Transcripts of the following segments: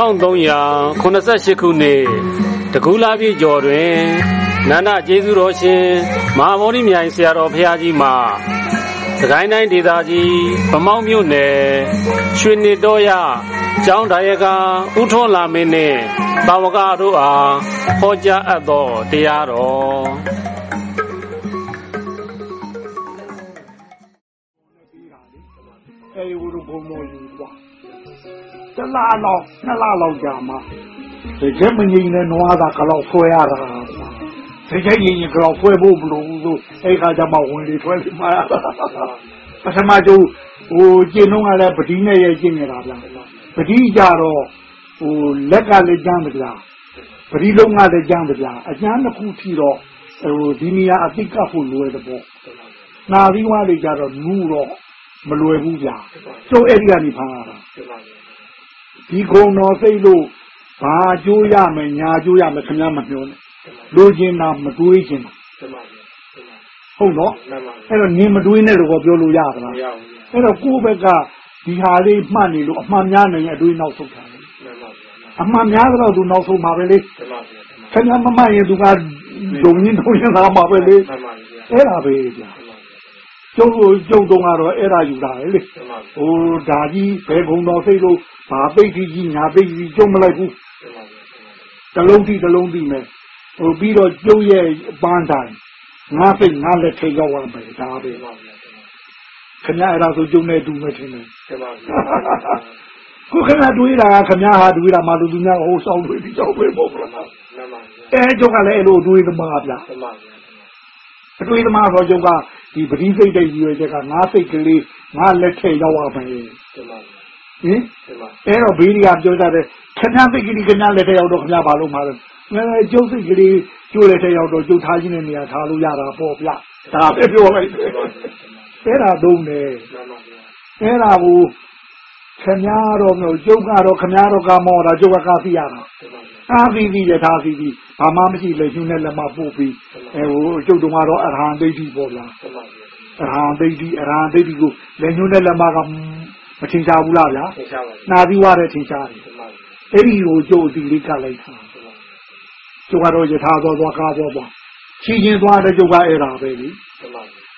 1388ခုနှစ်တကူလာပြည့်ကျော်တွင်နန္ဒကျေးဇူးတော်ရှင်မဟာမောရိမြိုင်ဆရာတော်ဘုရားကြီးမှာစကိုင်းတိုင်းဒေသကြီးဗမောက်မြို့နယ်ရွှေနှစ်တော်ရကျောင်းဒါယကဥထွန်းလာမင်းနှင့်တာဝကတို့အားဟောကြားအပ်သောတရားတော် လားလောက်နှစ်လလောက်ကြာမှဒီကျမငိမ့်နဲ့နွားသာကလောက်ဆွဲရတာဒီကျငိမ့်ကလောက်ဆွဲဖို့မလိုဘူးဆိုအဲခါကျမှဝင်လေထွက်လေမှာပထမကျိုးဟိုကျင်းတော့ကလည်းပတိနဲ့ရဲ့ကျင်းနေတာဗျာပတိကြတော့ဟိုလက်ကလည်းကျမ်းကြလားပတိလုံးကလည်းကျမ်းကြလားအကျမ်းတစ်ခုထီတော့ဟိုဒီနေရာအတိတ်ကဖို့လွယ်တဲ့ပေါ့နာပြီးွားလေကြတော့နူးတော့မလွယ်ဘူးဗျာကျိုးအဲ့ဒီကနေဖမ်းရတာ ဒီကုံတော်စိတ်လို့ဘာကြိုးရမယ်ညာကြိုးရမယ်ခင်ဗျားမပြောနဲ့လိုချင်တာမတွေးချင်တာဟုတ်တော့အဲ့တော့နင်မတွေးနဲ့တော့ပြောလို့ရသလားအဲ့တော့ကိုယ့်ဘက်ကဒီဟာလေးမှတ်နေလို့အမှန်များနေရင်အတွေးနောက်ဆုတ်တာလေအမှန်များတော့သူနောက်ဆုံးမှာပဲလေခင်ဗျားမမှတ်ရင်သူကဒုံရင်ဒုံရင်လာမှာပဲလေအဲ့ဒါပဲကြာကျုပ်တို့ကျုပ်တုံးကတော့အဲ့ဒါယူတာလေဟိုဒါကြီးဘယ်ကုံတော်စိတ်လို့ ဘာပိတ်ကြီးညာပိတ်ကြီးကျုံမလိုက်ဘူးတလုံးတိတလုံးတိမယ်ဟိုပြီးတော့ကျုပ်ရဲ့ပန်းတိုင်းငါစိတ်ငါလက်ထဲရောက်ရမယ်ဒါပဲခင်ဗျားအဲ့ဒါဆိုကျုံနေတူမယ်ထင်တယ်ခုခဏတွေးတာခင်ဗျားဟာတွေးတာမှလူသူများဟိုစောင်းတွေးပြီးကြောက်ပဲပေါ့ဗျာအဲကျုပ်ကလည်းအဲ့လိုတွေးသမားဗျာအတွေးသမားဆိုကျုပ်ကဒီပတိစိတ်တဲ့ရည်ရွယ်ချက်ကငါစိတ်ကလေးငါလက်ထဲရောက်ရမယ် ဟင်အဲ့တော့ဘေးဒီကပြောကြတယ်ခင်ဗျားစိတ်ကလေးခင်ဗျားလက်ထဲရောက်တော့ခင်ဗျားဘာလို့မှာလဲအဲကျုပ်စိတ်ကလေးကျိုးလက်ထဲရောက်တော့ကျုပ်ထားခြင်းတဲ့နေရာထားလို့ရတာပေါ့ဗျဒါပဲပြောလိုက်အဲ့ဒါသုံးတယ်အဲ့ဒါကိုခင်ဗျားတော့မျိုးကျုပ်ကတော့ခင်ဗျားတော့ကမောတာကျုပ်ကကားသိရတာကားသိပြီးရထားသိပြီးဘာမှမရှိလက်ရှင်နဲ့လက်မပို့ပြီးအဲဟိုကျုပ်တို့ကတော့အရဟံဒိဋ္ဌိပေါ့ဗျာအရဟံဒိဋ္ဌိအရဟံဒိဋ္ဌိကိုလက်ညှိုးနဲ့လက်မက မထင်ရှားဘူးလားဗျာနာပြီးွားတယ်ထင်ရှားတယ်အဲ့ဒီကိုကျုပ်အစီလေးကလိုက်တာကျုပ်ကတော့ယထာသောသွားကားသောသွားချီချင်းသွားတဲ့ကျုပ်ကအဲ့ဒါပဲလေ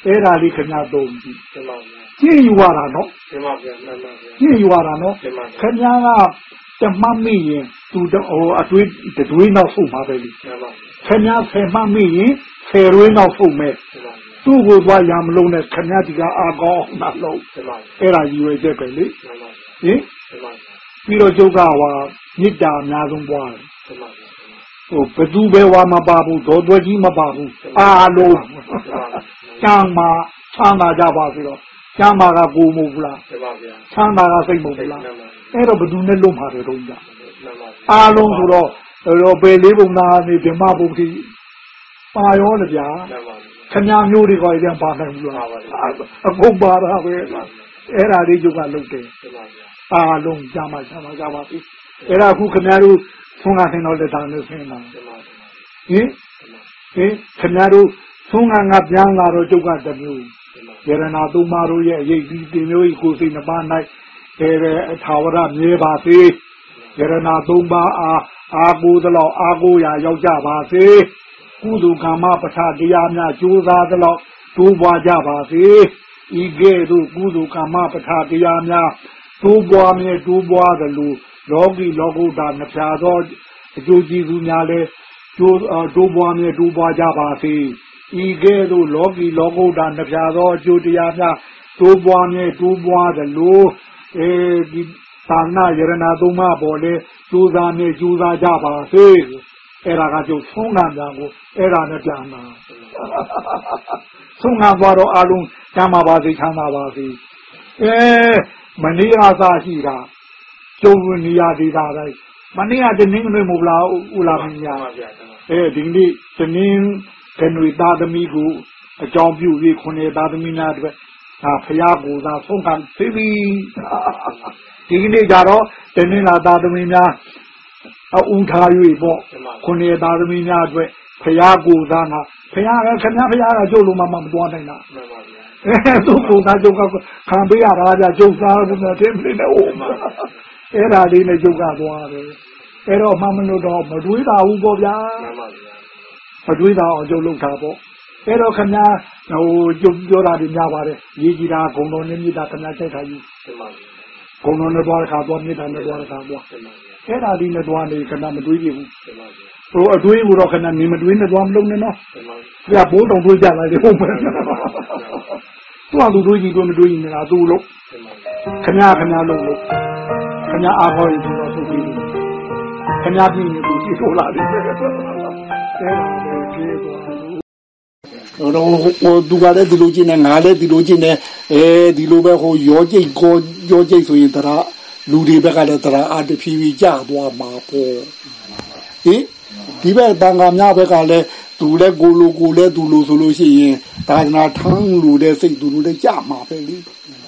အဲ့ဒါလေးခင်ဗျားသုံးကြည့်ကြည့်ယူရတာနော်ကြည့်ယူရတာနော်ခင်ဗျားကတမမိရင်သူဟိုအတွေးတွေးနောက်ဖုတ်မှာပဲလေခင်ဗျားဆယ်မမိရင်ဆယ်ရွေးနောက်ဖုတ်မဲ့ သူ့ကိုသွားရမလုံးနဲ့ခင်ဗျားဒီကအာကောင်းနှလုံးအဲ့ဒါယူရချက်ပဲလေဟင်ပြီးတော့ကျုပ်ကဟွာမြစ်တာအများဆုံးပွားတယ်ဟိုဘသူပဲဝါမပါဘူးဒေါ်သွဲကြီးမပါဘူးအားလုံးကျမ်းမှာချမ်းသာကြပါစေတော့ကျမ်းမာကကိုမဟုတ်ဘူးလားချမ်းသာကစိတ်မဟုတ်ဘူးလားအဲ့တော့ဘသူနဲ့လွတ်မှာတယ်တော့ကြအားလုံးဆိုတော့တော့ဘယ်လေးပုံသားနေဓမ္မဘုရားပါရောလေဗျာ ခမမျိုးတွေကလည်းပါနိုင်ဘူးလားအကုန်ပါတာပဲအဲ့ဒါလေးကျုပ်ကလုပ်တယ်အားလုံးကြမှာကြမှာကြပါပြီအဲ့ဒါခုခမတို့ဆုံးကဆင်းတော့လက်ထားလို့ဆင်းတာဟင်ဟင်ခမတို့ဆုံးကငါပြန်လာတော့ကျုပ်ကတမျိုးယရနာသုံးပါးတို့ရဲ့အရေးကြီးတင်မျိုးကြီးကိုစိတ်နှပါ၌အဲထာဝရမြဲပါစေယရနာသုံးပါးအားအာကိုသလောက်အာကိုရာရောက်ကြပါစေ ကုသိုလ်ကမ္မပဋ္ဌတရားများကြိုးစားသလောက်တိုးပွားကြပါစေဤကဲ့သို့ကုသိုလ်ကမ္မပဋ္ဌတရားများတိုးပွားမြဲတိုးပွားသလိုလောကီလောကုတ္တနှဖျားသောအကျိုးကျေးဇူးများလည်းကျိုးတိုးပွားမြဲတိုးပွားကြပါစေဤကဲ့သို့လောကီလောကုတ္တနှဖျားသောအကျိုးတရားများတိုးပွားမြဲတိုးပွားသလိုအဲဒီသာနာယရနာသုံးပါးပေါ်လေကြိုးစားမြဲကြိုးစားကြပါစေ အဲ့ဒါကကျုပ်ဆုံးခံကြကိုအဲ့ဒါနဲ့ပြန်လာဆုံးခံသွားတော့အလုံးကျမ်းပါပါစေချမ်းသာပါစေအဲမနေ့ကစားရှိတာကျုံနေရာဒေတာတိုင်းမနေ့ကတနင်္ဂနွေမဟုတ်လားဦးလာမင်းညာအဲဒီနေ့တနင်္ဂနွေသားသမီးကိုအကြောင်းပြုပြီးခုနှစ်သားသမီးများအတွက်ဒါဖရာကိုသာဆုံးခံသိပြီဒီကနေ့ကြတော့တနင်္လာသားသမီးများ အူထား၍ပေါ့ခုနှစ်သားသမီးများအတွက်ဖရာကိုသာငါဖရာကခင်ဗျားဖရာကကျုပ်လိုမှမသွားနိုင်တာအဲသူ့ကိုသာကျုပ်ကခံပေးရတာကြကျုပ်သားကတင်းပြနေဦးအဲ့ဒါလေးနဲ့ကျုပ်ကသွားတယ်အဲ့တော့မှမလို့တော့မတွေးတာဘူးပေါ့ဗျာမတွေးတာအောင်ကျုပ်လုပ်တာပေါ့အဲ့တော့ခင်ဗျာဟိုကျုပ်ပြောတာတွေများပါတယ်ရေးကြည့်တာဂုံတော်နဲ့မြစ်တာခင်ဗျာစိတ်ထားယူဂုံတော်နဲ့သွားတဲ့ခါသွားမြစ်တာနဲ့သွားတဲ့ခါသွား အဲ့ဒါဒီနဲ့သွားနေခင်ဗျာမတွေးပြဘူးဟိုအတွေးကိုတော့ခင်ဗျာနေမတွေးနဲ့သွားမလုပ်နဲ့နော်ပြဘိုးတော်တွေးကြလိုက်တယ်ဟုတ်မယ်သူကသူတွေးကြည့်သူမတွေးရင်လည်းသူ့လို့ခင်ဗျာခင်ဗျာလုပ်လို့ခင်ဗျာအားခေါ်ရင်သူတော့သူ့ပြီးခင်ဗျာပြင်ရင်သူကြည့်ဆိုလာတယ်အဲ့ဒါပဲကျေးသွားတော့ဟိုသူကလည်းဒီလိုကျင်းနေငါလည်းဒီလိုကျင်းနေအဲဒီလိုပဲဟိုရောကျိတ်ကိုရောကျိတ်ဆိုရင်တရာ လူတွေဘက်ကလည်းတရာအတဖြည်းဖြည်းကြသွားမှာပေါ့ဟင်ဒီဘက်တန်ခါများဘက်ကလည်းသူလည်းကိုလိုကိုလည်းသူလိုဆိုလို့ရှိရင်သာသနာထမ်းလူတဲ့စိတ်သူလိုလည်းကြမှာပဲလေ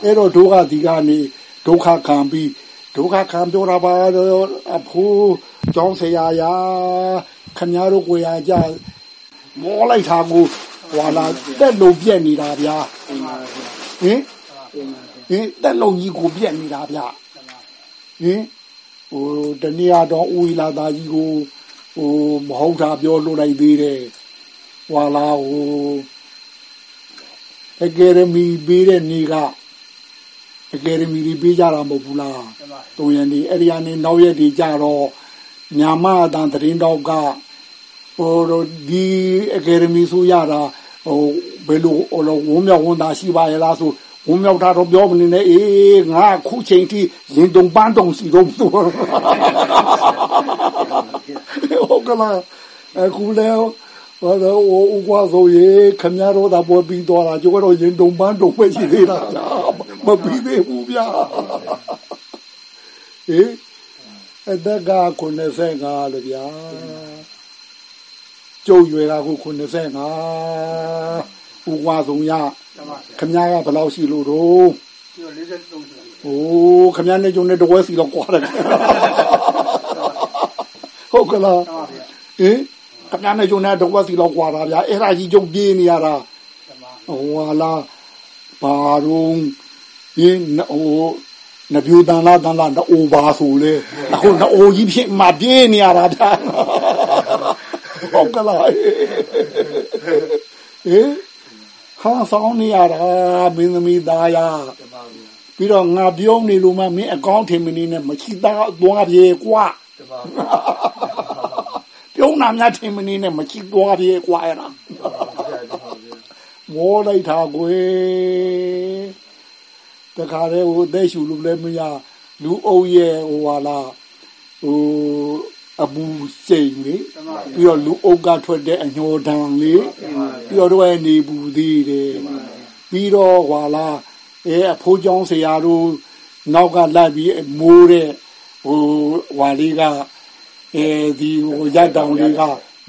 အဲ့တော့ဒုက္ခဒီကနေဒုက္ခခံပြီးဒုက္ခခံပြောတာပါတော့အဖိုးကျောင်းဆရာရာခင်ဗျားတို့ကိုရကြမောလိုက်တာကိုဟွာလာတက်လုံးပြက်နေတာဗျာဟင်ဟင်တက်လုံးကြီးကိုပြက်နေတာဗျာ ဟင်ဟိုတနည်းတော့ဦးလာသားကြီးကိုဟိုမဟုတ်တာပြောလို့လိုက်သေးတယ်ဟွာလာဟိုအကယ်ဒမီပေးတဲ့နေကအကယ်ဒမီတွေပေးကြတာမဟုတ်ဘူးလားတုံရံဒီအဲ့ဒီကနေနောက်ရက်ဒီကြတော့ညာမအတန်သတင်းတော့ကဟိုဒီအကယ်ဒမီဆိုရတာဟိုဘယ်လိုဟိုဝုံမြောက်ဝန်သားရှိပါရဲ့လားဆို ဝုံမြောက်တာတော့ပြောမနေနဲ့အေးငါခုချိန်ထိရင်တုံပန်းတုံစီတော့ဆိုဟုတ်ကလားအခုလဲဟောတော့ဥကွာဆိုရေခမရတော့တာပေါ်ပြီးတော့တာကျတော့ရင်တုံပန်းတုံပဲရှိသေးတာမပြီးသေးဘူးဗျာဟေးအတက်က95လေဗျာကျုပ်ရွယ်တာကို95ဥကွာဆုံးရ ခမရကဘယ်လောက်ရှိလို့တော့โอ้ခမရနဲ့ကျုံနဲ့တဝဲစီတော့ကွာတယ်ဟုတ်ကလားဟင်ခမရနဲ့ကျုံနဲ့တဝဲစီတော့ကွာတာဗျာအဲ့ဒါကြီးကျုံပြေးနေရတာဟိုလာဘာတော့ရင်းဟိုနပြူတန်လာတန်လာအိုပါဆိုလေအခုအိုကြီးဖြစ်မှပြေးနေရတာဒါဟုတ်ကလားဟေး ခါဆောင်နေရတာမင်းသမီးသားရပြီးတော့ငါပြုံးနေလို့မှမင်းအကောင့်ထင်မနေနဲ့မရှိသားသွားပြေကွာပြုံးနာများထင်မနေနဲ့မရှိသွားပြေကွာရတာမောလိုက်တာကွယ်တခါတည်းဟိုအသက်ရှူလို့လည်းမရလူအုပ်ရဲ့ဟိုဟာလားဟို အပူစိန်လေပြီးတော့လူအုပ်ကထွက်တဲ့အညောတံလေပြီးတော့တော့နေပူသေးတယ်ပြီးတော့ဟွာလာအဲအဖိုးကျောင်းဆရာတို့နောက်ကလိုက်ပြီးမိုးတဲ့ဟိုဟွာလေးကအဲဒီဟိုရတောင်လေးက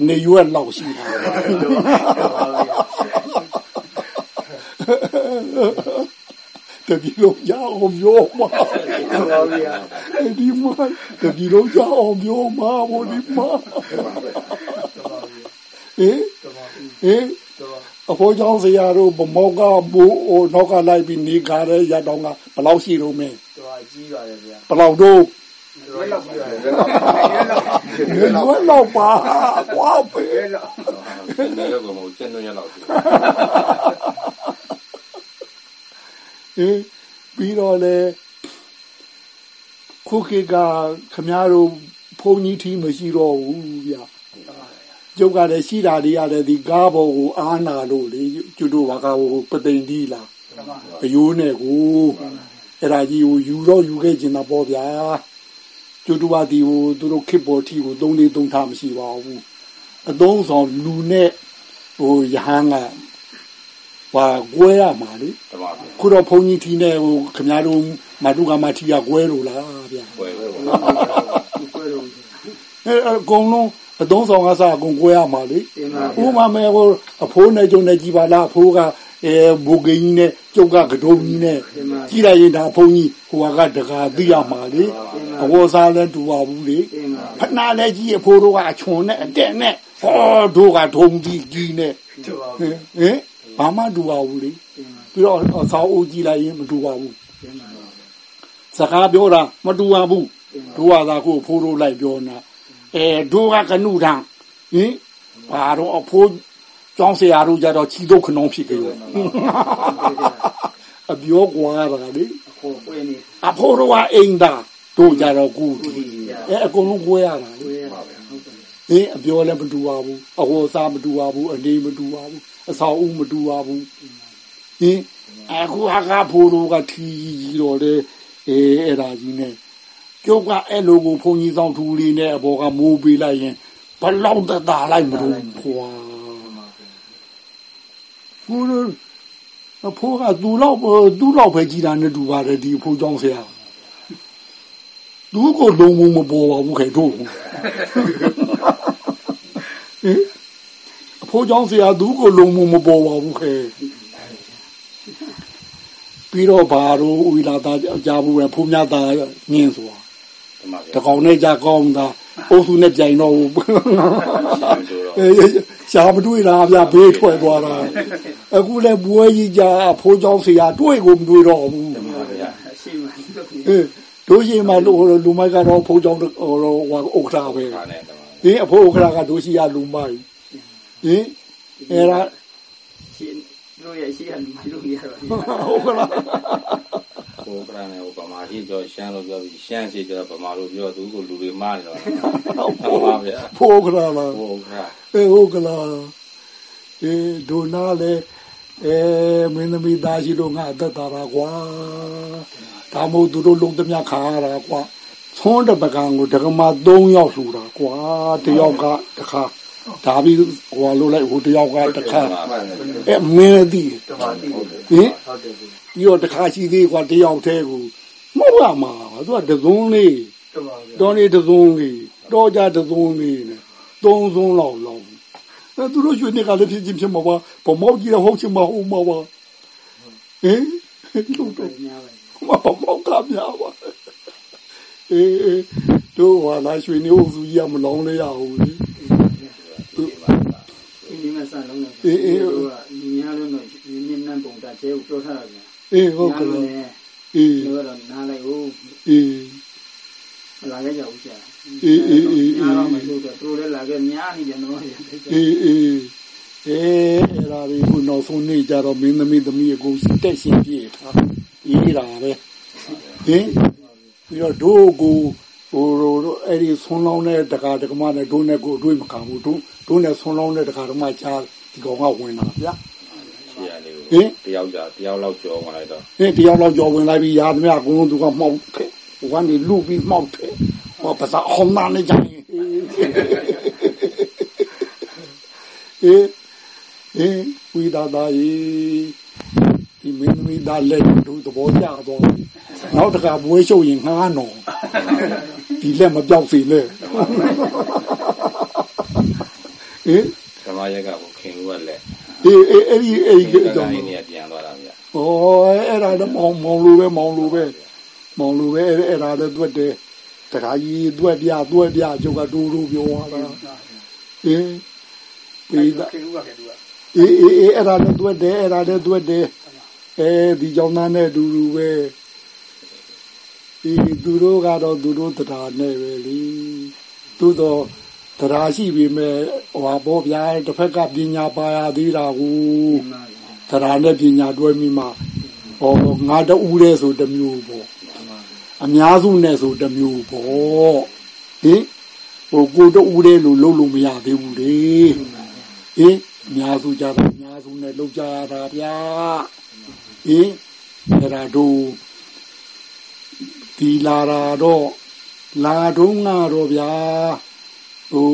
နေရွက်လောက်ရှိတာ တပြည်လုံးကြအောင်ပြောမှာဒီမှာတပြည်လုံးကြအောင်ပြောမှာဘောဒီမှာဟင်ဟင်အဖိုးကြောင့်ဆရာတို့ဗမောကမိုးအိုနောက်ကလိုက်ပြီးနေကြတဲ့ရတောင်းကဘလောက်ရှိတော့မင်းတော်ကြီးပါရဲ့ဗျာဘလောက်တော့လွယ်လောက်ပါလွယ်လောက်ပါကွာပဲလွယ်လောက်တော့ကျွန်တော်ရလောက် ဟေးပြီးတော့လေခုခေတ်ကခမားတို့ဘုံကြီးထီးမရှိတော့ဘူးဗျကျုပ်ကလည်းရှိတာတွေကလည်းဒီကားပေါ်ကိုအားနာလို့လေကျွတို့ဘာကဟိုပသိမ်ဒီလားအယိုးနဲ့ကိုအဲ့ဒါကြီးကိုယူတော့ယူခဲ့ကျင်တာပေါ့ဗျာကျွတို့ကဒီဟိုသူတို့ခေတ်ပေါ်ထီကိုသုံးလေးသုံးထားမရှိပါဘူးအသုံးဆောင်လူနဲ့ဟိုရဟန်းက ဟာကွဲရမှာလေခုတော့ဘုန်းကြီးထီးနဲ့ဟိုခင်ဗျားတို့မတုကမထီးကကွဲလို့လားဗျာကွဲလို့ကွဲလို့အဲအကုန်လုံးအသုံးဆောင်ကစားအကုန်ကွဲရမှာလေဥမာမဲဟိုအဖိုးနဲ့ကျုံနဲ့ကြည်ပါလားအဖိုးကအဲဘုဂင်းကြီးနဲ့ကျုပ်ကကဒုံကြီးနဲ့ကြည်လိုက်ရင်ဒါဘုန်းကြီးဟိုကတကာသိရမှာလေအဝေါ်စားလည်းတူပါဘူးလေဖနာလည်းကြီးအဖိုးတို့ကအချွန်နဲ့အတက်နဲ့ဟောတို့ကဒုံကြီးကြီးနဲ့ဟင် ဘာမှတူပါဘူးလေပြီးတော့ဆောင်းအိုးကြည့်လိုက်ရင်မတူပါဘူးစကားပြောတာမတူပါဘူးတို့ကသာကိုဖိုးတို့လိုက်ပြောနာအဲတို့ကကနုထံဟင်ဘာတော့အဖိုးကျောင်းဆရာတို့ကြတော့ချီတော့ခနှောင်းဖြစ်ကြရောအပြောကွာတာလေကိုပွေးနေအဖိုးတို့ကအိမ်သာတို့ကြတော့ကူတီအဲအကုန်လုံးကိုရတာလေပွေးရဟုတ်တယ်ဟင်အပြောလည်းမတူပါဘူးအဟောစားမတူပါဘူးအနေမတူပါဘူး အဆောင်ဦးမတူပါဘူးဟင်အခုဟာကဖိုးတို့ကထီကြီးတော့လေအဲအဲ့ဒါကြီးနဲ့ကျုပ်ကအဲ့လိုကိုဘုံကြီးဆောင်ထူလေးနဲ့အဘောကမိုးပေးလိုက်ရင်ဘလောက်သက်သာလိုက်မလို့ခွာဖိုးတို့အဖိုးကသူ့လောက်သူ့လောက်ပဲကြည်တာနဲ့တူပါတယ်ဒီအဖိုးကြောင့်ဆရာသူကိုလုံးဝမပေါ်ပါဘူးခေတို့ဟင် အဖိုးကြောင့်ဆရာသူကိုလုံးဝမပေါ်ပါဘူးခေပြီးတော့ဘာလို့ဝီလာသားကြားဘူးပဲဖုံးများသားငင်းဆိုတာဒီမှာတကောင်နဲ့ကြကောင်းတာအုပ်စုနဲ့ကြိုင်တော့ဘူးဆိုတော့အေးရှားမတွေ့တာဗျဘေးထွက်သွားတာအခုလည်းဘွဲကြီးကြအဖိုးကြောင့်ဆရာတွေ့ကိုမတွေ့တော့ဘူးရှိမှတော့အေးတို့ရှိမှလူလူမိုက်ကတော့ဖိုးကြောင့်ဟိုဟိုဥက္ခရာပဲခါနဲ့တော့ဟင်အဖိုးဥက္ခရာကတို့ရှိရလူမိုက် ဟင်အဲ့ဒါရှိတို့ရဲ့ရှိရလူလူရတော့ဟုတ်ကလားဟိုကရနဲ့ဟိုပမာရှိကြောရှမ်းလို့ပြောပြီးရှမ်းရှိကြောပမာလို့ပြောသူကိုလူတွေမားနေတော့ဟုတ်ပါဗျာဖိုးကလာလားဟိုကရအေးဟုတ်ကလားအေးဒိုနာလေအဲမင်းသမီးသားရှိလို့ငါအသက်သာတာကွာ ဒါမို့သူတို့လုံးသမျှခါရတာကွာသွန်းတဲ့ပကံကိုဒကမ3ယောက်လှူတာကွာတယောက်ကတခါဒါပြီးဟိုလိုလိုက်ဟိုတယောက်ကတခါအဲမင်းသည်တမာတိဟုတ်တယ်ဟင်ဟုတ်တယ်ပြီးတော့တခါရှိသေးကွာတယောက်တည်းကိုမဟုတ်ရမှာသူကတစုံလေးတမာတိတော်နေတစုံလေးတော်ကြတစုံလေးနဲ့သုံးစုံလောက်လောက်အဲသူတို့ရွှေနေကလည်းဖြစ်ချင်းဖြစ်မှာပါဗမောက်ကြီးတော့ဟုတ်ချင်မှာဟုတ်မှာပါဟင်လို့တော့များပါမဗမောက်ကများပါအေးအေးတို့ဟာလာရွှေနေဟုတ်စုကြီးကမလောင်းလဲရဘူးလေ ဒီမှာစလုံးနေတို့ကလူများလုံးတော့မြင်းနှံပုံတာကျဲကိုပြောထားတာဗျာအေးဟုတ်ကဲ့အေးတို့ကတော့နားလိုက်ဦးအေးလာခဲ့ကြဘူးဆရာအေးအေးအေးအားလုံးမလို့တော့တို့လည်းလာခဲ့များနေကြတော့ရအေးအေးအေးအဲ့ဒါဒီခုနောက်ဆုံးနေ့ကြတော့မင်းသမီးသမီးအကုန်တက်ရှင်ပြေထားအေးတာပဲဟင်ပြီးတော့ဒို့ကို ဟိုတို့အဲ့ဒီဆွန်းလောင်းတဲ့တကာတကမနဲ့ဒို့နဲ့ကိုအတွေ့မခံဘူးတို့တို့နဲ့ဆွန်းလောင်းတဲ့တကာတကမချာဒီကောင်ကဝင်လာဗျာရှိရလေးဟင်တယောက်ကြတယောက်လောက်ကြောဝင်လိုက်တော့ဟင်တယောက်လောက်ကြော်ဝင်လိုက်ပြီးရာသမျှအကုန်လုံးသူကမှောက်တယ်ဟိုကနေလူပြီးမှောက်တယ်ဟောပါစားအောင်နာနေကြရင်အေးအေးဝိဒါသာယေ ဒီမင်းသမီးသားလက်တို့သဘောကျတော့နောက်တကဘွေးရှုပ်ရင်ငှားနော်ဒီလက်မပြောက်စေနဲ့အေးဓမ္မရက်ကကိုခင်ဦးကလက်အေးအေးအဲ့ဒီအဲ့ဒီဒီကကြောင့်နေ့နေပြန်သွားတာဗျာဩအဲ့ဒါတော့မောင်မောင်လိုပဲမောင်လိုပဲမောင်လိုပဲအဲ့အဲ့ဒါလည်းတွက်တယ်တခါကြီးတွက်ပြတွက်ပြကျုပ်ကတူတူပြောသွားတာအေးပြီးသားခင်ဗျာခင်ဗျာအေးအေးအေးအဲ့ဒါလည်းတွက်တယ်အဲ့ဒါလည်းတွက်တယ် အဲဒီကြောင့်သားနဲ့တူတူပဲဒီသူတို့ကတော့သူတို့တရားနဲ့ပဲလေသူတော့တရားရှိပြီမဲ့ဟွာဘောဗျာတစ်ဖက်ကပညာပါရသေးတာကိုတရားနဲ့ပညာတွဲမိမှဟောငါတူးတဲ့ဆိုတစ်မျိုးပေါ့အများစုနဲ့ဆိုတစ်မျိုးပေါ့ဟင်ဟိုကိုတူးတဲ့လို့လုံးလို့မရသေးဘူးလေဟင်အများစုကြတော့အများစုနဲ့လုံးကြရတာဗျာ ဟင်အဲ့ဒါတို့ဒီလာတာတော့လာတော့ငါတော့ဗျာဟို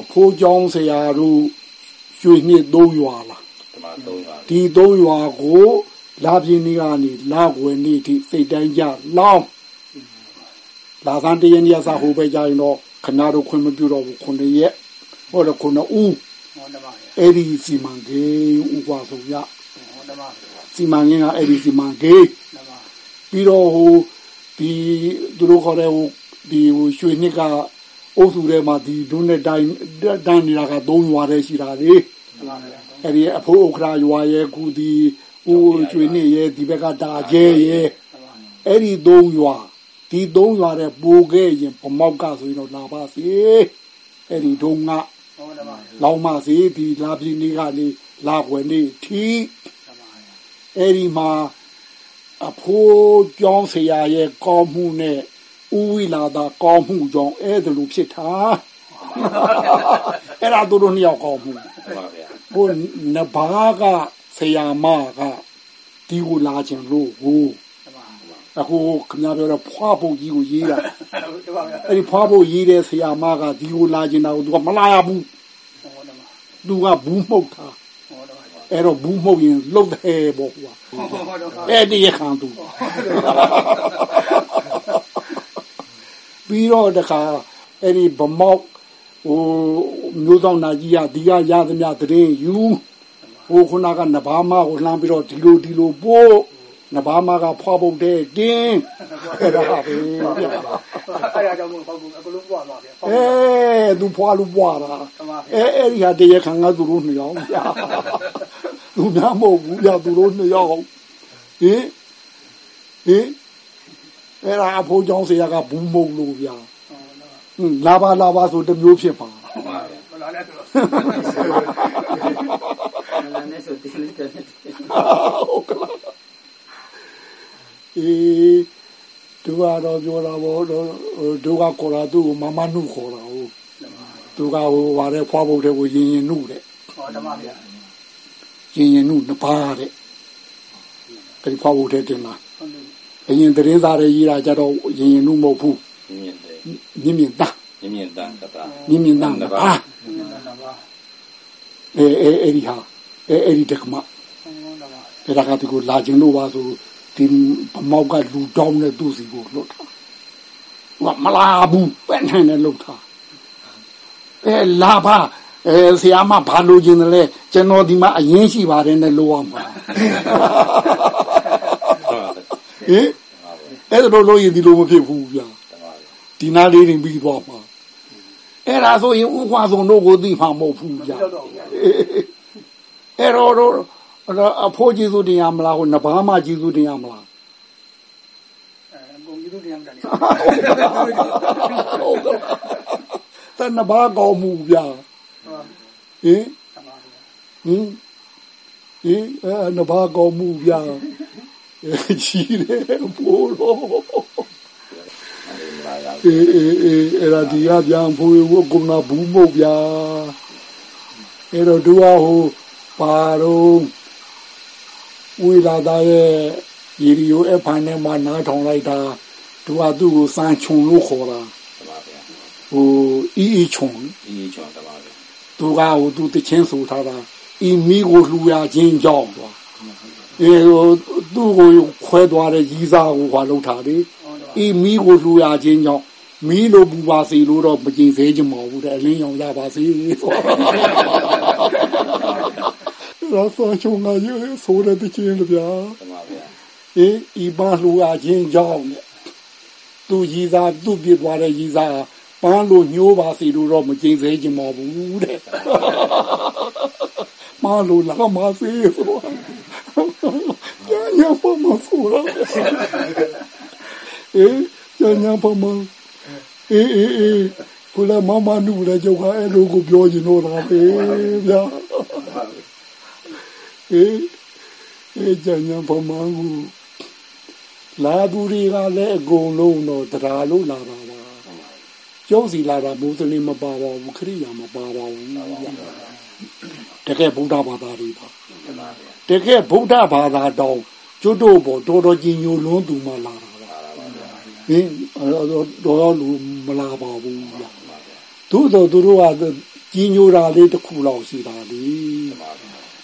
အဖိုးเจ้าဆရာတို့ရွှေနှစ်သုံးရွာလား ဓမ္မသုံးပါ ဒီသုံးရွာကိုလာပြင်းနေကနေလာွယ်နေထိစိတ်တိုင်းကြလောင်းလာသန်တရနေ့စာဟိုပဲကြရင်တော့ခဏတော့ခွင့်မပြုတော့ဘူးခုနှစ်ရက်ဟောတော့ခုနှစ်ဦး ဟောဓမ္မ အဲ့ဒီစီမံကိန်းဥပဆိုရ ဟောဓမ္မ စီမံကိန်းကအဲ့ဒီစီမံကိန်းဓမ္မပြီးတော့ဟိုဒီသူတို့ခေါ်တဲ့ဟိုဒီဟိုရွှေနှစ်ကအုပ်စုထဲမှာဒီဒုနဲ့တိုင်းတိုင်းနေတာကသုံးရွာတည်းရှိတာလေဓမ္မအဲ့ဒီအဖိုးဥက္ခရာရွာရဲ့ကူဒီဦးကျွေနေရဲ့ဒီဘက်ကတာကျဲရဲ့အဲ့ဒီသုံးရွာဒီသုံးရွာတဲ့ပိုခဲ့ရင်ဗမောက်ကဆိုရင်တော့လာပါစေအဲ့ဒီတုန်းကဟုတ်တယ်ပါလောင်မစေဒီလာပြည်နေကနေလာွယ်နေထီ အဲ့ဒီမှာအဖိုးကျောင်းဆရာရဲ့ကောင်းမှုနဲ့ဥဝိလာသာကောင်းမှုကြောင့်အဲ့ဒါလိုဖြစ်တာအဲ့ဒါတို့တို့နှစ်ယောက်ကောင်းမှုမှန်ပါဗျာဟိုနဘာကဆရာမကဒီကိုလာခြင်းလို့ဟိုအခုခင်ဗျားပြောတော့ဖွားဖို့ကြီးကိုရေးတာဟုတ်တယ်ပါဗျာအဲ့ဒီဖွားဖို့ရေးတဲ့ဆရာမကဒီကိုလာခြင်းတော့သူကမလာရဘူးဟုတ်တယ်ပါသူကဘူးမှုတ်တာဟုတ်တယ်ပါ အဲ့တော့ဘူးမှုတ်ရင်လှုပ်တယ်ပေါ့ကွာဟုတ်တယ်ပါအဲ့ဒီရခံသူပြီးတော့တခါအဲ့ဒီဗမောက်ဟိုမျိုးဆောင်နာကြီးကဒီကရသမျှတရင်ယူဟိုခုနကနဘာမကိုလှမ်းပြီးတော့ဒီလိုဒီလိုပို့နဘာမကဖွားပုတ်တဲ့တင်းအဲ့ဒါပဲဗျာ အဲ့ဒါကြောင့်မို့ပေါ့ဘူးအကလုံးပွားပါဗျာ အဲသူဖွာလူပွားတာအဲအဲ့ဒီဟာတရခံကသူတို့နှစ်ယောက်ဗျာသူများမဟုတ်ဘူးဗျာသူတို့နှစ်ယောက်ဟင်ဟင်အဲ့ဒါအဖိုးเจ้าဆရာကဘူးမုံလို့ဗျာဟင်လာပါလာပါဆိုတစ်မျိုးဖြစ်ပါ မလာနဲ့တော့ မလာနဲ့ဆိုတင်းလေးတယ် ဟုတ်ကလားအေး သူကတော့ပြောတာဘောတော့သူကခေါ်တာသူ့ကိုမမနုခေါ်တာဟုတ်သူကဟိုဗါတဲ့ဖွားဖို့တဲ့ကိုရင်ရင်နုတဲ့ဟုတ်တယ်ပါဗျာရင်ရင်နုနှစ်ပါးတဲ့အဲ့ဒီဖွားဖို့တဲ့တင်လားဟုတ်တယ်အရင်သတင်းစာတွေရေးတာကြတော့ရင်ရင်နုမဟုတ်ဘူးမြင့်တယ်မြင့်မြင့်သားမြင့်မြင့်တန်ကတာမြင့်မြင့်သားနှစ်ပါးဟုတ်တယ်ပါအဲအဲအဲ့ဒီဟာအဲအဲ့ဒီတက္ကမဟုတ်တယ်ပါအဲ့ဒါကဒီကိုလာခြင်းလို့ပါဆို ဒီဗမောက်ကလူတောင်းတဲ့သူ့စီကိုလွတ်တာဟိုကမလာဘူးပဲနဲ့နဲ့လွတ်တာအဲလာပါအဲဆရာမဘာလို့ခြင်းလဲကျွန်တော်ဒီမှာအရင်ရှိပါတယ်နဲ့လို့ရမှာဟင်အဲ့ဒါတော့လို့ရင်ဒီလိုမဖြစ်ဘူးဗျာဒီနာလေးတွေပြီးသွားမှာအဲ့ဒါဆိုရင်ဥပ္ပါဆုံးတို့ကိုသိမှာမဟုတ်ဘူးဗျာတော့တော့ဗျာအဲ့တော့ တော့အဖိုးကျေးဇူးတင်ရမလားဟိုနဘာမှကျေးဇူးတင်ရမလားအဲဘုံကြီးတို့တရားမတန်နေဟုတ်ကဲ့တနဘာကောင်းမှုဗျာဟုတ်ဟင်တယ်ပါဗျာဟင်ဟင်အဲနဘာကောင်းမှုဗျာကြီးတယ်ဖိုးတော့အေးအေးအေးအဲ့ဒါဒီကပြန်ဖိုးဝကုနာဘူးမဟုတ်ဗျာအဲ့တော့သူကဟိုပါတော့ ဝိလာသားရဲ့ရီရီယိုအဖန်နဲ့မှနားထောင်လိုက်တာသူကသူ့ကိုစမ်းချုံလို့ခေါ်တာတပါဗျာဟိုအီအီချုံဒီချောင်းတပါဗျာသူကဟိုသူတချင်းဆိုထားတာအီမီကိုလှူရခြင်းကြောင့်သွားအဲဟိုသူ့ကိုခွဲသွားတဲ့ရီးစားကိုဟွာလောက်ထားတယ်အီမီကိုလှူရခြင်းကြောင့်မီးလိုပူပါစေလို့တော့မကြင်သေးချင်ပါဘူးတဲ့အလင်းရောင်ရပါစေ ရာဆောချုံကရေဆိုတဲ့တချင်းလေဗျာတပါဗျာအေးဤပါလှူရခြင်းကြောင့်တဲ့သူရီးစားသူ့ပြစ်သွားတဲ့ရီးစားပန်းလို့ညှိုးပါစီလို့တော့မကြင်သေးချင်ပါဘူးတဲ့မလို့လာမစေဆိုညညဖမဆိုရအေးညညဖမအေးအေးအေးကိုလာမမနူလည်းကြောက်ခါအဲ့လိုကိုပြောချင်တော့တာပဲဗျာ အေးအေးညညဖမကိုလာသူတွေကလည်းအကုန်လုံးတော့တရားလို့လာတာပါကျောင်းစီလာတာမုစလင်မပါပါဘူးခရိယာမပါပါဘူးဗျာတကယ်ဗုဒ္ဓဘာသာတွေပါတကယ်ဗုဒ္ဓဘာသာတောင်ကျွတ်တို့ပေါ်တော်တော်ကြီးညိုလွန်းသူမှလာတာပါဟင်အဲ့တော့တော်တော်လူမလာပါဘူးဗျာသို့တော့သူတို့ကကြီးညိုတာလေးတစ်ခုလောက်ရှိတာလေ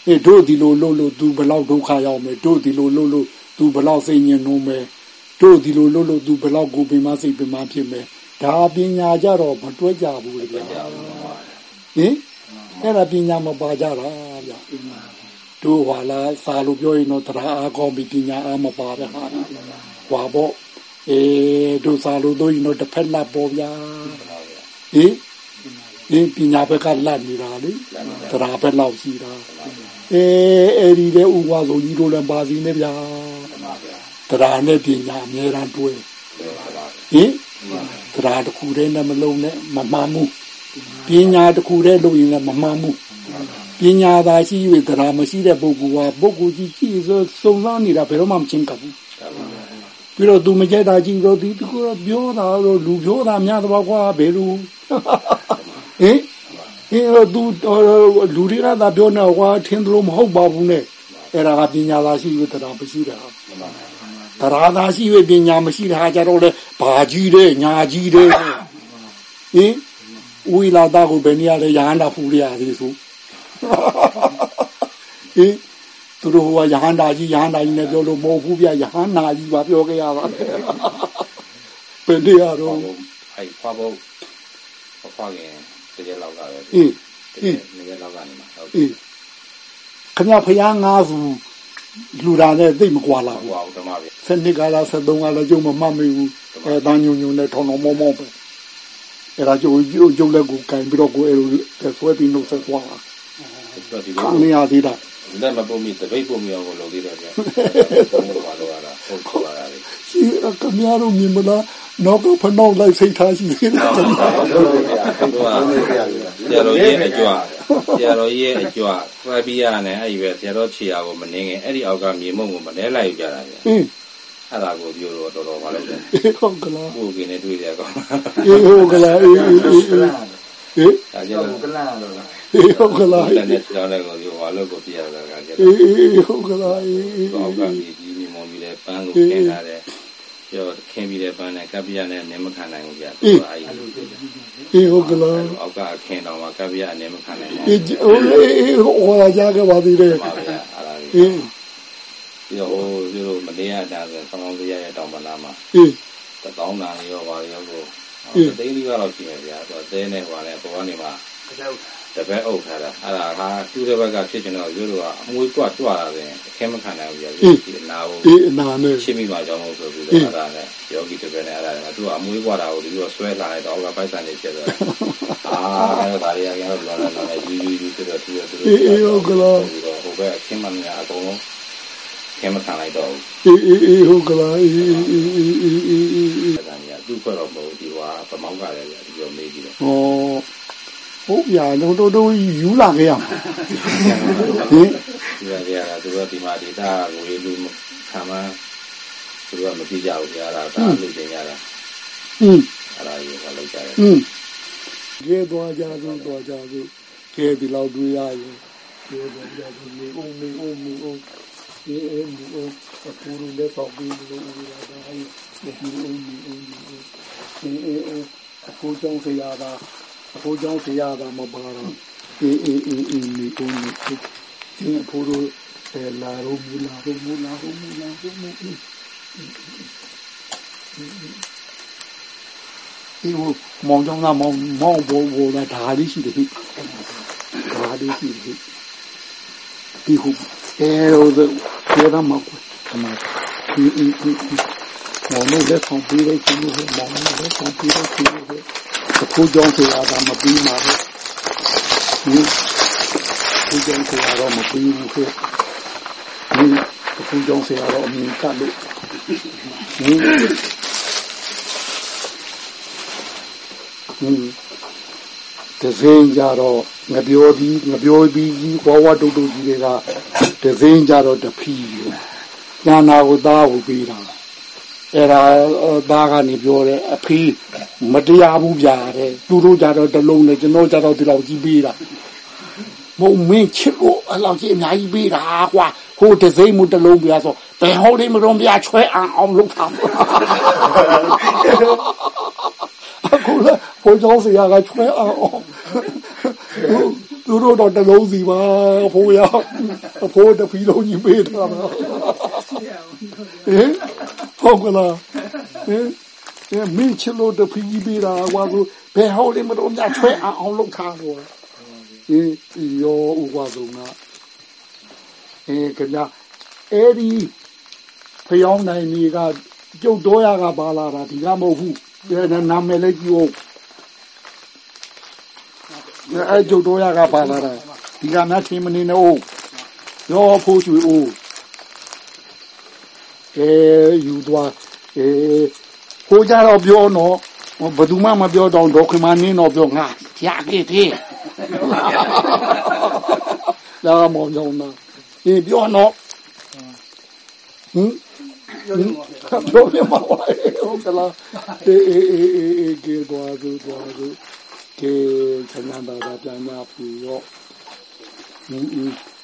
အေးတို့ဒီလိုလို့လို့သူဘလောက်ဒုက္ခရောက်မယ်တို့ဒီလိုလို့လို့သူဘလောက်စိတ်ညစ်နှုံးမယ်တို့ဒီလိုလို့လို့သူဘလောက်ကိုပင်မစိတ်ပင်မဖြစ်မယ်ဒါပညာကြတော့မတွဲကြဘူးလေဗျာဟင်အဲ့ဒါပညာမပါကြတာဗျာတို့ဟာလာစာလို့ပြောရင်တော့တရားအားကောင်းပြီးပညာအားမပါတဲ့ဟာဟွာပေါ့အေးတို့စာလို့တို့ရင်တော့တစ်ဖက်လက်ပေါ်ဗျာဟင်ဒီပညာဘက်ကလတ်နေတာလေတရားဘက်လောက်ရှိတာ အေးအဲ့ဒီတဲ့ဥပဝါဆိုကြီးတို့လည်းပါစီနေဗျာတရားနဲ့ပညာအများရန်တွဲတပါဗျာဟင်တရားတစ်ခုတည်းနဲ့မလုံးနဲ့မမှန်ဘူးပညာတစ်ခုတည်းလုပ်ရင်လည်းမမှန်ဘူးပညာသာရှိ၍တရားမရှိတဲ့ပုဂ္ဂိုလ်ကပုဂ္ဂိုလ်ကြီးကြီးဆိုစုံစမ်းနေတာဘယ်တော့မှမချင်းကပ်ဘူးပြီးတော့သူမကြိုက်တာကြီးတော့ဒီတကူတော့ပြောတာတော့လူပြောတာများတော့ကွာဘယ်လိုဟင် ဟင်သူလူတွေကသာပြောနေကွာထင်တယ်လို့မဟုတ်ပါဘူးနဲ့အဲ့ဒါကပညာသာရှိ၍တရားမရှိတာတရားသာရှိ၍ပညာမရှိတဲ့ဟာကြတော့လေဘာကြီးတဲ့ညာကြီးတဲ့ဟင်ဝီလာတာကိုဘယ်နေရာလဲရဟန္တာဖူရရသေးဆိုဟင်သူတို့ကရဟန္တာကြီးရဟန္တာကြီးနဲ့ပြောလို့မဟုတ်ဘူးဗျရဟန္တာကြီးပါပြောခဲ့ရတာဘယ်နေရာတော့အဲ့ဖွားဖို့ဖွားခင် တကယ်လောက်ကပဲအေးအေးတကယ်လောက်ကနေမှာဟုတ်အေးခမဖယားငါးစုလူတာနဲ့သိမကွာလာဘူးဟိုအောင်ဓမ္မပဲစနစ်ကလာ73ကလည်းကျုံမမှတ်မိဘူးအဲတန်းညုံညုံနဲ့ထောင်းထောင်းမောင်းမောင်းပဲအဲ့ဒါကျုံကျုံကျုံလက်ကိုကင်ပြီးတော့ကိုအဲ့လိုဆွဲပြီးနှုတ်ဆက်သွားတာတော့ဒီခလိုင်းနေရသေးတာလက်မပုံမိတပိတ်ပုံမိအောင်ကိုလုပ်သေးတယ်ဗျပုံလို့ပါတော့လားဟုတ်ခေါ်လာတယ်ရှိကမရတော့မြင်မလား နောက်ကဖနှောက်လိုက်စိတ်ထားရှိသေးတယ်ဟုတ်ပါဘူးဗျာဟုတ်ပါဘူးဆရာတော်ကြီးရဲ့အကြွဆရာတော်ကြီးရဲ့အကြွဖက်ပြီးရတယ်အဲ့ဒီပဲဆရာတော်ခြေရာကိုမနှင်းခင်အဲ့ဒီအောက်ကမြေမုံကိုမလဲလိုက်ကြတာဗျာအင်းအဲ့ဒါကိုပြောတော့တော်တော်ပါလိုက်တယ်ဟုတ်ကလားကိုယ်ကင်းနဲ့တွေ့ကြကောင်းအေးဟုတ်ကလားအေးအေးအေးအေးဟေးဒါကြကျောတော့င်းကလန်တော့လားအေးဟုတ်ကလားလက်နဲ့ခြေတော်နဲ့ကိုပြောဘာလို့ကိုပြရတာကကြအေးအေးအေးဟုတ်ကလားအေးအေးအောက်ကအေးမြေကြီးမြေမုံပြီးလဲပန်းကိုခင်းထားတယ် ပြောခင်းပြီးတဲ့ပန်းနဲ့ကပ်ပြရနဲ့နေမခံနိုင်ဘူးဗျာအဲ့ဒီအေးဟုတ်ကလားအောက်ကအခင်းတော်မှာကပ်ပြရနဲ့မခံနိုင်ဘူးအေးဟိုအေးအေးဟိုလာကြခဲ့ပါသေးတယ်ပါဗျာအဲ့ဒါကြီးအေးပြီးတော့ဟိုဒီလိုမနေရတာဆိုဆောင်းဆောင်းလေးရရဲ့တောင်ပလာမှာအေးတပေါင်းတန်ရောပါရောကိုအေးသိန်းလေးကတော့ရှိမယ်ဗျာဆိုတော့သဲနဲ့ဟိုလည်းပေါ်ကနေမှာကျောင်းတ ပည့်အုပ်ထားတာအဲ့ဒါဟာသူ့တဲ့ဘက်ကဖြစ်ကျင်တော့ရိုးရိုးကအမွေးတွတ်တွတ်တာပဲအခင်းမခံနိုင်ဘူးဗျာဒီနာကိုအေးအနာနဲ့ရှင်းမိပါကြောင်းလို့ဆိုပြီးတော့အဲ့ဒါနဲ့ယောဂီတပည့်နဲ့အဲ့ဒါနဲ့သူကအမွေးကွာတာကိုဒီလိုဆွဲလာလိုက်တော့ကပိုက်ဆံနေဖြစ်သွားတယ်အာအဲ့ဒါတွေကကတော့လာလာလာယူယူယူဆိုတော့သူကသူဟိုဘက်အခင်းမမြအကုန်လုံးခင်းမခံလိုက်တော့အေးအေးအေးဟုတ်ကလားအေးအေးအေးအေးအေးအေးအေးအဲ့ဒါကြီးကသူ့ခွက်တော့မဟုတ်ဒီဟွာပမောင်းကလည်းဒီလိုမေးပြီးတော့ဩ ဟုတ်ပြာတော့တော့တော့ယူလာခဲ့ရမှာဟင်ဒီကကြီးကသူတို့ဒီမှာဒေတာငွေလူခံမှသူတို့ကမကြည့်ကြဘူးကြာတာဒါလူတင်ကြတာဟင်းအဲ့ဒါကြီးကလောက်ကြတယ်ဟင်းကဲသွားကြစို့သွားကြစို့ကဲဒီလောက်တွေ့ရရင်ကဲသွားကြစို့နေအောင်နေအောင်နေအောင်ဒီအင်းဒီအောင်အခုလည်းပေါ့ပြီးလို့ဦးလာတာဟဲ့ဒီအောင်နေအောင်နေအောင်ဒီအဲအခုကြောင့်ဆရာတာ အခုကြောင့်ဆရာတာမပါတော့အေးအေးအေးအေးနေအောင်နေဒီအခုတို့အဲလာရောမူလာရောမူလာရောမူလာရောမူဒီဟိုမောင်ကြောင့်လားမောင်မောင်ဘောဘောလားဒါလေးရှိတယ်ဟိဒါလေးရှိတယ်ဒီဟိုအဲရောပြောတာမကွခမဒီအင်းအင်းမောင်လည်းဆောင်ပြီးလိုက်ပြီမောင်လည်းဆောင်ပြီးလိုက်ပြီ အခုကြောင့်ဆိုတာကမပြီးမှာပဲဒီအခုကြောင့်ဆိုတာတော့မပြီးဘူးခေဒီအခုကြောင့်ဆိုတာတော့အမြင်ကလို့ဟင်းဟင်းတစင်းကြတော့ငပြောပြီးငပြောပြီးကြီးဝဝတုတ်တုတ်ကြီးတွေကတစင်းကြတော့တဖီးညာနာကိုသားကိုပြီးတာအဲ့ဒါသားကနေပြောတယ်အဖီး မတရားဘူးဗျာတဲ့သူတို့ကြတော့တလုံးနဲ့ကျွန်တော်ကြတော့ဒီလောက်ကြီးပြီးတာမုံမင်းချစ်လို့အဲ့လောက်ကြီးအများကြီးပြီးတာကွာဟိုတစိမ့်မှုတလုံးပြဆိုဘယ်ဟောလေးမတော်ပြချွဲအောင်အောင်လုပ်တာအခုလေဘိုးကျောင်းစရာကချွဲအောင်သူတို့တော့တလုံးစီပါဖိုးရအဖိုးတဖီလုံးကြီးပေးတာပါဟင်ဟုတ်ကလားဟင်အဲ မင်းချလို့တဖီကြီးပေးတာကွာဆိုဘယ်ဟောလေးမတော်ပြချွဲအောင်အောင်လုပ်တာတော့ဟင်ရောဥပဒုံကအဲကြအဲ့ဒီဖျောင်းနိုင်နေကကျုပ်တော်ရကပါလာတာဒီကမဟုတ်ဘူးဒါနာမည်လေးကြည့်အောင်အဲကျုပ်တော်ရကပါလာတာဒီကများချင်းမနေနဲ့ဦးရောဖိုးချွေဦးအဲယူသွားအဲ ဟိုကြတော့ပြောတော့ဘယ်သူမှမပြောတော့ဒေါခင်မနင်းတော့ပြောငါကြာခဲ့သေးလာမောင်ကြောင့်နာဒီပြောတော့ဟင်ပြောပြမှာပါဟုတ်ကလားအေးအေးအေးအေးအေးကေတော်သူတော်သူကေခဏတာပြန်လာပြီရောဟင်း